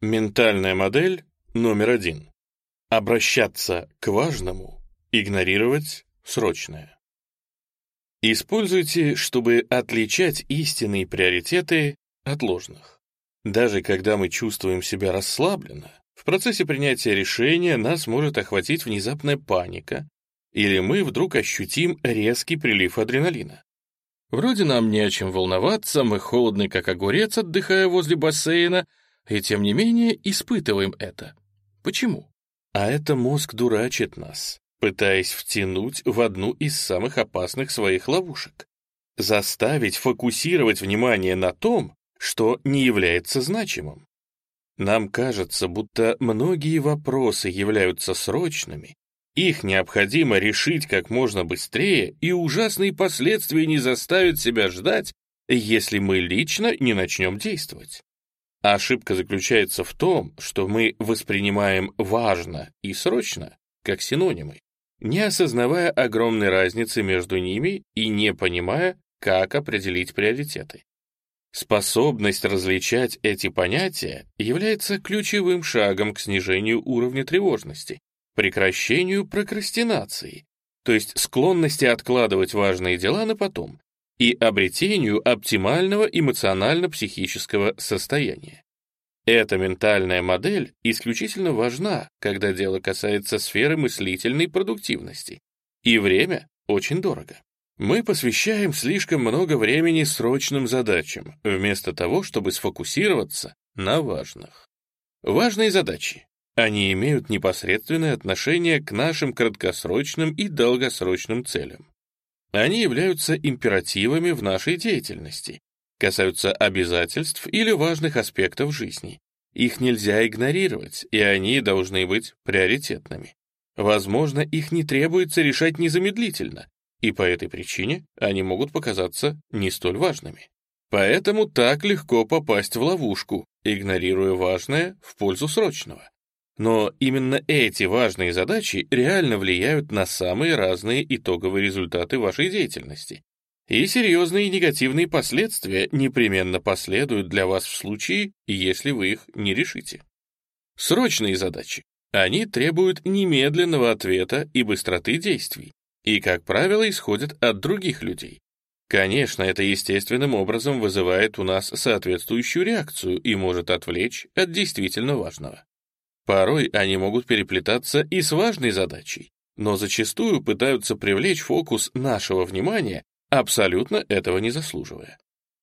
Ментальная модель номер один. Обращаться к важному, игнорировать срочное. Используйте, чтобы отличать истинные приоритеты от ложных. Даже когда мы чувствуем себя расслабленно, в процессе принятия решения нас может охватить внезапная паника, или мы вдруг ощутим резкий прилив адреналина. Вроде нам не о чем волноваться, мы холодны, как огурец, отдыхая возле бассейна, и тем не менее испытываем это. Почему? А это мозг дурачит нас, пытаясь втянуть в одну из самых опасных своих ловушек. Заставить фокусировать внимание на том, что не является значимым. Нам кажется, будто многие вопросы являются срочными, их необходимо решить как можно быстрее, и ужасные последствия не заставят себя ждать, если мы лично не начнем действовать. Ошибка заключается в том, что мы воспринимаем «важно» и «срочно» как синонимы, не осознавая огромной разницы между ними и не понимая, как определить приоритеты. Способность различать эти понятия является ключевым шагом к снижению уровня тревожности, прекращению прокрастинации, то есть склонности откладывать важные дела на потом, и обретению оптимального эмоционально-психического состояния. Эта ментальная модель исключительно важна, когда дело касается сферы мыслительной продуктивности, и время очень дорого. Мы посвящаем слишком много времени срочным задачам, вместо того, чтобы сфокусироваться на важных. Важные задачи они имеют непосредственное отношение к нашим краткосрочным и долгосрочным целям. Они являются императивами в нашей деятельности, касаются обязательств или важных аспектов жизни. Их нельзя игнорировать, и они должны быть приоритетными. Возможно, их не требуется решать незамедлительно, и по этой причине они могут показаться не столь важными. Поэтому так легко попасть в ловушку, игнорируя важное в пользу срочного. Но именно эти важные задачи реально влияют на самые разные итоговые результаты вашей деятельности. И серьезные негативные последствия непременно последуют для вас в случае, если вы их не решите. Срочные задачи. Они требуют немедленного ответа и быстроты действий, и, как правило, исходят от других людей. Конечно, это естественным образом вызывает у нас соответствующую реакцию и может отвлечь от действительно важного. Порой они могут переплетаться и с важной задачей, но зачастую пытаются привлечь фокус нашего внимания, абсолютно этого не заслуживая.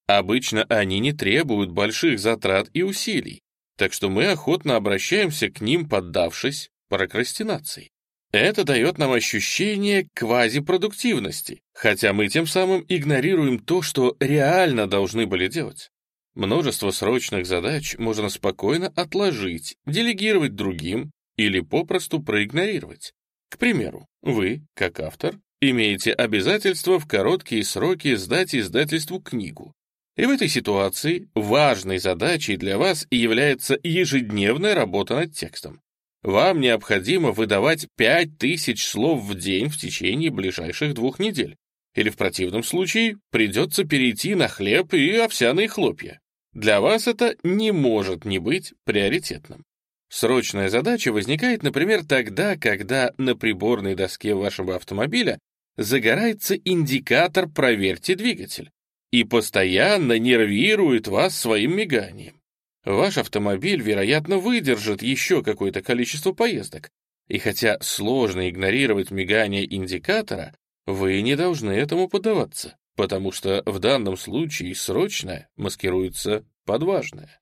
Обычно они не требуют больших затрат и усилий, так что мы охотно обращаемся к ним, поддавшись прокрастинации. Это дает нам ощущение квазипродуктивности, хотя мы тем самым игнорируем то, что реально должны были делать. Множество срочных задач можно спокойно отложить, делегировать другим или попросту проигнорировать. К примеру, вы, как автор, имеете обязательство в короткие сроки сдать издательству книгу. И в этой ситуации важной задачей для вас является ежедневная работа над текстом. Вам необходимо выдавать 5000 слов в день в течение ближайших двух недель. Или в противном случае придется перейти на хлеб и овсяные хлопья. Для вас это не может не быть приоритетным. Срочная задача возникает, например, тогда, когда на приборной доске вашего автомобиля загорается индикатор «Проверьте двигатель» и постоянно нервирует вас своим миганием. Ваш автомобиль, вероятно, выдержит еще какое-то количество поездок, и хотя сложно игнорировать мигание индикатора, вы не должны этому поддаваться потому что в данном случае срочное маскируется под важное.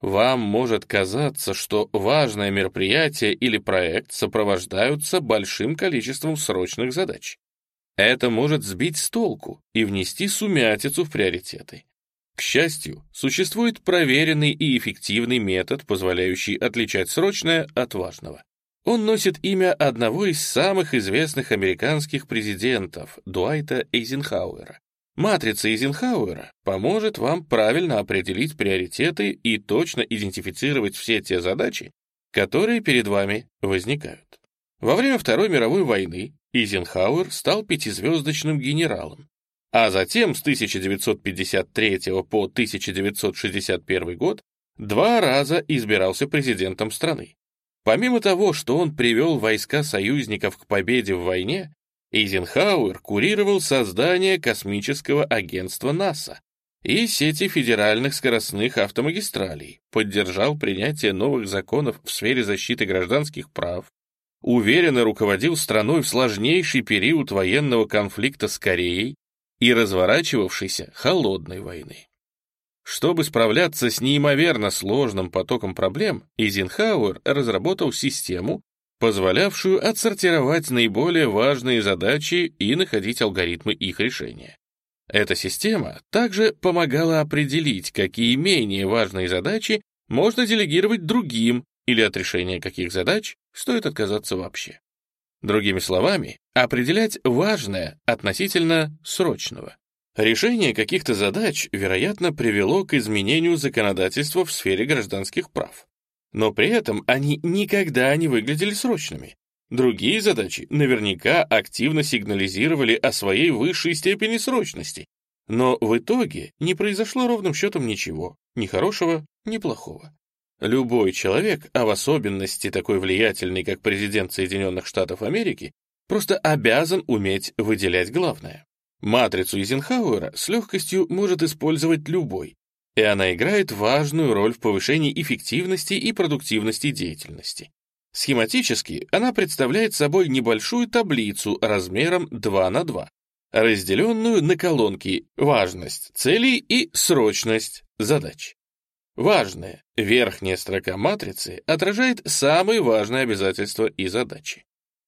Вам может казаться, что важное мероприятие или проект сопровождаются большим количеством срочных задач. Это может сбить с толку и внести сумятицу в приоритеты. К счастью, существует проверенный и эффективный метод, позволяющий отличать срочное от важного. Он носит имя одного из самых известных американских президентов, Дуайта Эйзенхауэра. Матрица Эйзенхауэра поможет вам правильно определить приоритеты и точно идентифицировать все те задачи, которые перед вами возникают. Во время Второй мировой войны Эйзенхауэр стал пятизвездочным генералом, а затем с 1953 по 1961 год два раза избирался президентом страны. Помимо того, что он привел войска союзников к победе в войне, Эйзенхауэр курировал создание космического агентства НАСА и сети федеральных скоростных автомагистралей, поддержал принятие новых законов в сфере защиты гражданских прав, уверенно руководил страной в сложнейший период военного конфликта с Кореей и разворачивавшейся холодной войны. Чтобы справляться с неимоверно сложным потоком проблем, Эйзенхауэр разработал систему, позволявшую отсортировать наиболее важные задачи и находить алгоритмы их решения. Эта система также помогала определить, какие менее важные задачи можно делегировать другим или от решения каких задач стоит отказаться вообще. Другими словами, определять важное относительно срочного. Решение каких-то задач, вероятно, привело к изменению законодательства в сфере гражданских прав. Но при этом они никогда не выглядели срочными. Другие задачи наверняка активно сигнализировали о своей высшей степени срочности. Но в итоге не произошло ровным счетом ничего, ни хорошего, ни плохого. Любой человек, а в особенности такой влиятельный, как президент Соединенных Штатов Америки, просто обязан уметь выделять главное. Матрицу Эйзенхауэра с легкостью может использовать любой, и она играет важную роль в повышении эффективности и продуктивности деятельности. Схематически она представляет собой небольшую таблицу размером 2 на 2, разделенную на колонки «Важность целей» и «Срочность задач». Важное. Верхняя строка матрицы отражает самые важные обязательства и задачи.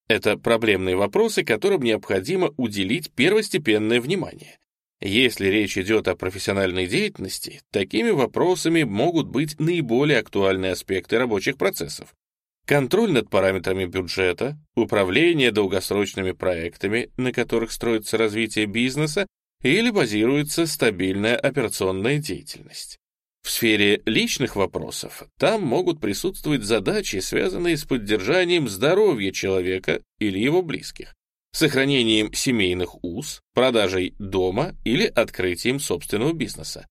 Это проблемные вопросы, которым необходимо уделить первостепенное внимание. Если речь идет о профессиональной деятельности, такими вопросами могут быть наиболее актуальные аспекты рабочих процессов. Контроль над параметрами бюджета, управление долгосрочными проектами, на которых строится развитие бизнеса или базируется стабильная операционная деятельность. В сфере личных вопросов там могут присутствовать задачи, связанные с поддержанием здоровья человека или его близких, сохранением семейных уз, продажей дома или открытием собственного бизнеса.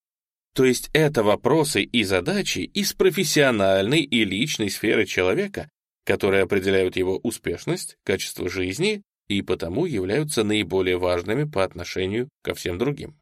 То есть это вопросы и задачи из профессиональной и личной сферы человека, которые определяют его успешность, качество жизни и потому являются наиболее важными по отношению ко всем другим.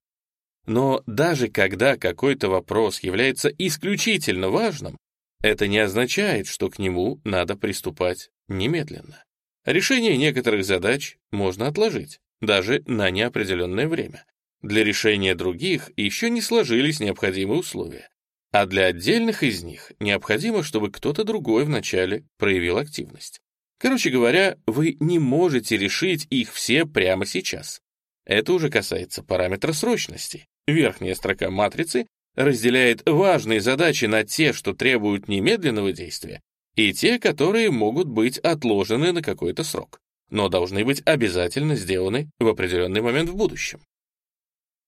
Но даже когда какой-то вопрос является исключительно важным, это не означает, что к нему надо приступать немедленно. Решение некоторых задач можно отложить, даже на неопределенное время. Для решения других еще не сложились необходимые условия, а для отдельных из них необходимо, чтобы кто-то другой вначале проявил активность. Короче говоря, вы не можете решить их все прямо сейчас. Это уже касается параметра срочности. Верхняя строка матрицы разделяет важные задачи на те, что требуют немедленного действия, и те, которые могут быть отложены на какой-то срок, но должны быть обязательно сделаны в определенный момент в будущем.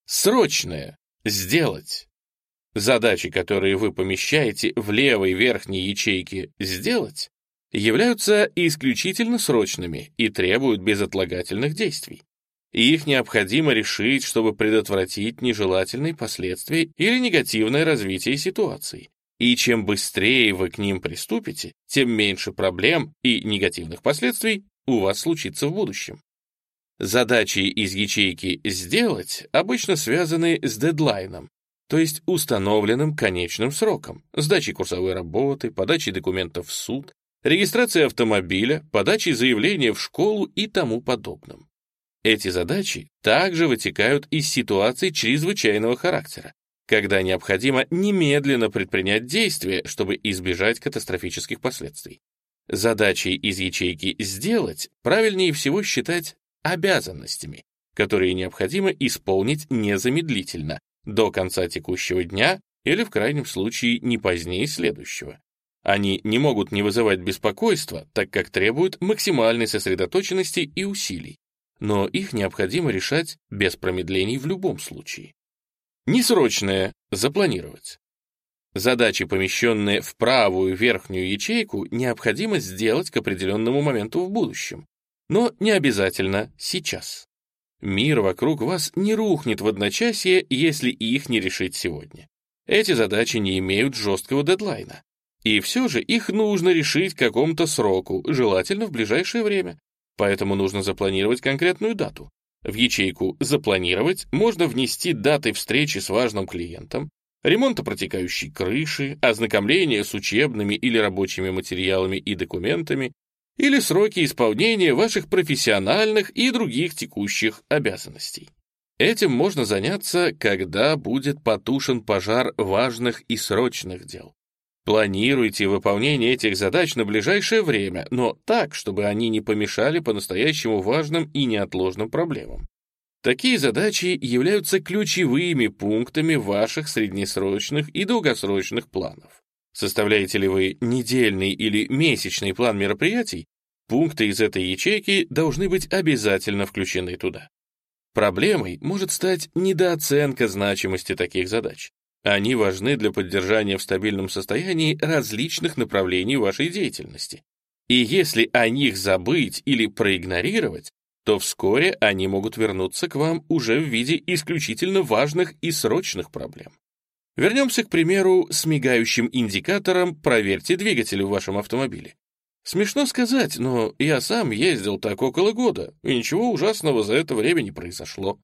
Срочное. Сделать. Задачи, которые вы помещаете в левой верхней ячейке «Сделать», являются исключительно срочными и требуют безотлагательных действий их необходимо решить, чтобы предотвратить нежелательные последствия или негативное развитие ситуации. И чем быстрее вы к ним приступите, тем меньше проблем и негативных последствий у вас случится в будущем. Задачи из ячейки «сделать» обычно связаны с дедлайном, то есть установленным конечным сроком, сдачей курсовой работы, подачей документов в суд, регистрацией автомобиля, подачей заявления в школу и тому подобным. Эти задачи также вытекают из ситуаций чрезвычайного характера, когда необходимо немедленно предпринять действия, чтобы избежать катастрофических последствий. Задачей из ячейки «сделать» правильнее всего считать обязанностями, которые необходимо исполнить незамедлительно, до конца текущего дня или, в крайнем случае, не позднее следующего. Они не могут не вызывать беспокойства, так как требуют максимальной сосредоточенности и усилий но их необходимо решать без промедлений в любом случае. Несрочное — запланировать. Задачи, помещенные в правую верхнюю ячейку, необходимо сделать к определенному моменту в будущем, но не обязательно сейчас. Мир вокруг вас не рухнет в одночасье, если их не решить сегодня. Эти задачи не имеют жесткого дедлайна. И все же их нужно решить к какому-то сроку, желательно в ближайшее время. Поэтому нужно запланировать конкретную дату. В ячейку «Запланировать» можно внести даты встречи с важным клиентом, ремонта протекающей крыши, ознакомления с учебными или рабочими материалами и документами, или сроки исполнения ваших профессиональных и других текущих обязанностей. Этим можно заняться, когда будет потушен пожар важных и срочных дел. Планируйте выполнение этих задач на ближайшее время, но так, чтобы они не помешали по-настоящему важным и неотложным проблемам. Такие задачи являются ключевыми пунктами ваших среднесрочных и долгосрочных планов. Составляете ли вы недельный или месячный план мероприятий, пункты из этой ячейки должны быть обязательно включены туда. Проблемой может стать недооценка значимости таких задач. Они важны для поддержания в стабильном состоянии различных направлений вашей деятельности. И если о них забыть или проигнорировать, то вскоре они могут вернуться к вам уже в виде исключительно важных и срочных проблем. Вернемся, к примеру, с мигающим индикатором «Проверьте двигатель в вашем автомобиле». Смешно сказать, но я сам ездил так около года, и ничего ужасного за это время не произошло.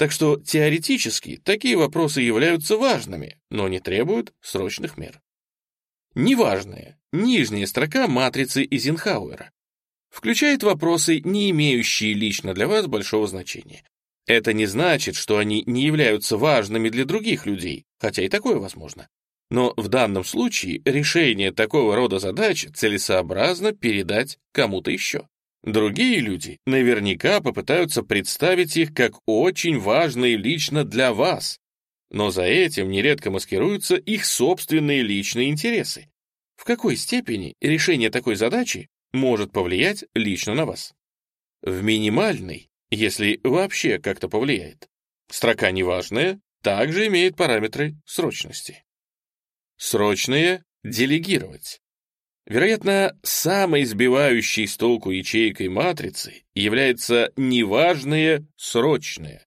Так что теоретически такие вопросы являются важными, но не требуют срочных мер. Неважная, нижняя строка матрицы Эйзенхауэра включает вопросы, не имеющие лично для вас большого значения. Это не значит, что они не являются важными для других людей, хотя и такое возможно. Но в данном случае решение такого рода задач целесообразно передать кому-то еще. Другие люди наверняка попытаются представить их как очень важные лично для вас, но за этим нередко маскируются их собственные личные интересы. В какой степени решение такой задачи может повлиять лично на вас? В минимальной, если вообще как-то повлияет. Строка неважная также имеет параметры срочности. Срочные — делегировать. Вероятно, самой сбивающей с толку ячейкой матрицы является неважное срочное.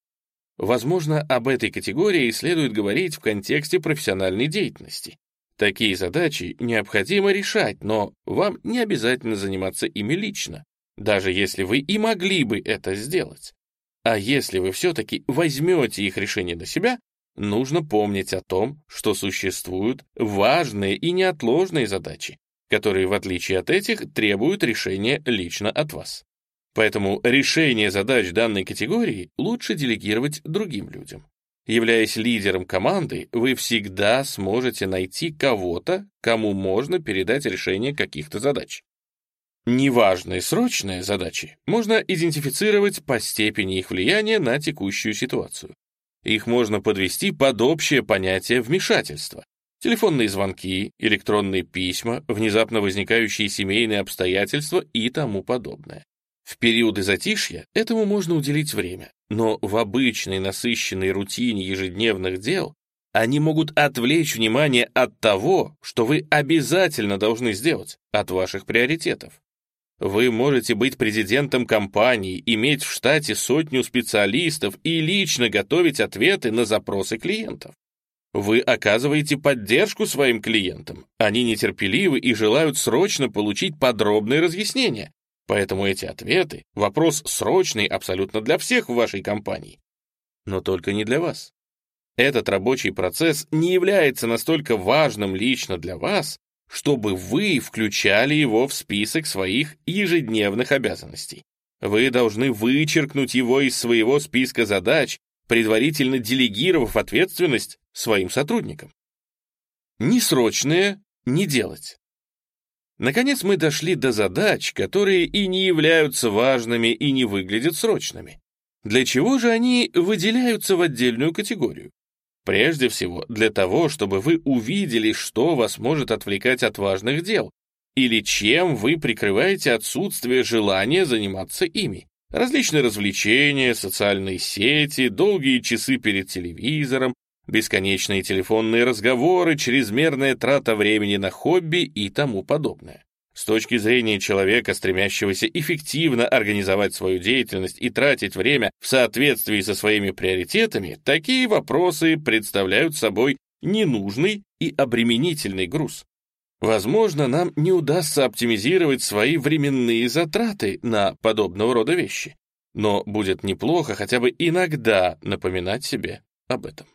Возможно, об этой категории следует говорить в контексте профессиональной деятельности. Такие задачи необходимо решать, но вам не обязательно заниматься ими лично, даже если вы и могли бы это сделать. А если вы все-таки возьмете их решение на себя, нужно помнить о том, что существуют важные и неотложные задачи, которые, в отличие от этих, требуют решения лично от вас. Поэтому решение задач данной категории лучше делегировать другим людям. Являясь лидером команды, вы всегда сможете найти кого-то, кому можно передать решение каких-то задач. Неважные срочные задачи можно идентифицировать по степени их влияния на текущую ситуацию. Их можно подвести под общее понятие вмешательства, телефонные звонки, электронные письма, внезапно возникающие семейные обстоятельства и тому подобное. В периоды затишья этому можно уделить время, но в обычной насыщенной рутине ежедневных дел они могут отвлечь внимание от того, что вы обязательно должны сделать, от ваших приоритетов. Вы можете быть президентом компании, иметь в штате сотню специалистов и лично готовить ответы на запросы клиентов. Вы оказываете поддержку своим клиентам. Они нетерпеливы и желают срочно получить подробные разъяснения. Поэтому эти ответы — вопрос срочный абсолютно для всех в вашей компании. Но только не для вас. Этот рабочий процесс не является настолько важным лично для вас, чтобы вы включали его в список своих ежедневных обязанностей. Вы должны вычеркнуть его из своего списка задач предварительно делегировав ответственность своим сотрудникам. Несрочные не делать. Наконец мы дошли до задач, которые и не являются важными и не выглядят срочными. Для чего же они выделяются в отдельную категорию? Прежде всего, для того, чтобы вы увидели, что вас может отвлекать от важных дел, или чем вы прикрываете отсутствие желания заниматься ими. Различные развлечения, социальные сети, долгие часы перед телевизором, бесконечные телефонные разговоры, чрезмерная трата времени на хобби и тому подобное. С точки зрения человека, стремящегося эффективно организовать свою деятельность и тратить время в соответствии со своими приоритетами, такие вопросы представляют собой ненужный и обременительный груз. Возможно, нам не удастся оптимизировать свои временные затраты на подобного рода вещи, но будет неплохо хотя бы иногда напоминать себе об этом.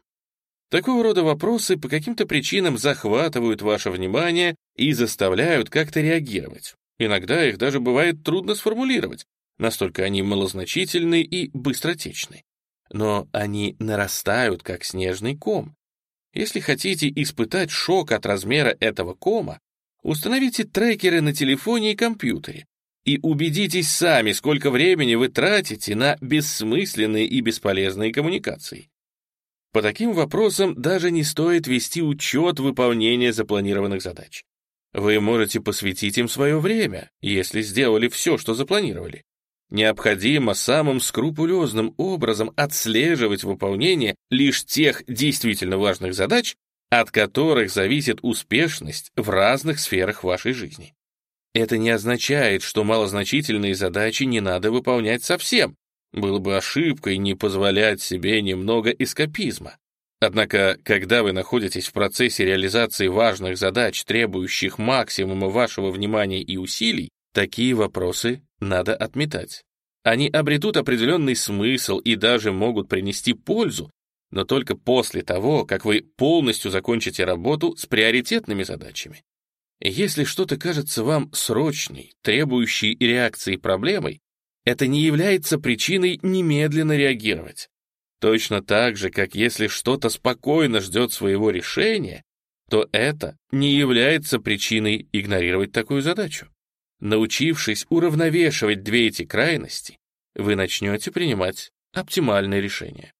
Такого рода вопросы по каким-то причинам захватывают ваше внимание и заставляют как-то реагировать. Иногда их даже бывает трудно сформулировать, настолько они малозначительны и быстротечны. Но они нарастают, как снежный ком. Если хотите испытать шок от размера этого кома, установите трекеры на телефоне и компьютере и убедитесь сами, сколько времени вы тратите на бессмысленные и бесполезные коммуникации. По таким вопросам даже не стоит вести учет выполнения запланированных задач. Вы можете посвятить им свое время, если сделали все, что запланировали. Необходимо самым скрупулезным образом отслеживать выполнение лишь тех действительно важных задач, от которых зависит успешность в разных сферах вашей жизни. Это не означает, что малозначительные задачи не надо выполнять совсем, было бы ошибкой не позволять себе немного эскапизма. Однако, когда вы находитесь в процессе реализации важных задач, требующих максимума вашего внимания и усилий, такие вопросы надо отметать. Они обретут определенный смысл и даже могут принести пользу, но только после того, как вы полностью закончите работу с приоритетными задачами. Если что-то кажется вам срочной, требующей реакции проблемой, это не является причиной немедленно реагировать. Точно так же, как если что-то спокойно ждет своего решения, то это не является причиной игнорировать такую задачу. Научившись уравновешивать две эти крайности, вы начнете принимать оптимальные решения.